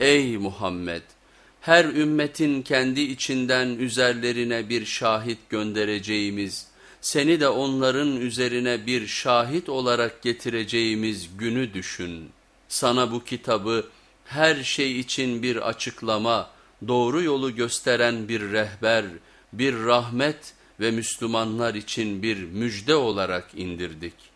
Ey Muhammed! Her ümmetin kendi içinden üzerlerine bir şahit göndereceğimiz, seni de onların üzerine bir şahit olarak getireceğimiz günü düşün. Sana bu kitabı her şey için bir açıklama, doğru yolu gösteren bir rehber, bir rahmet ve Müslümanlar için bir müjde olarak indirdik.''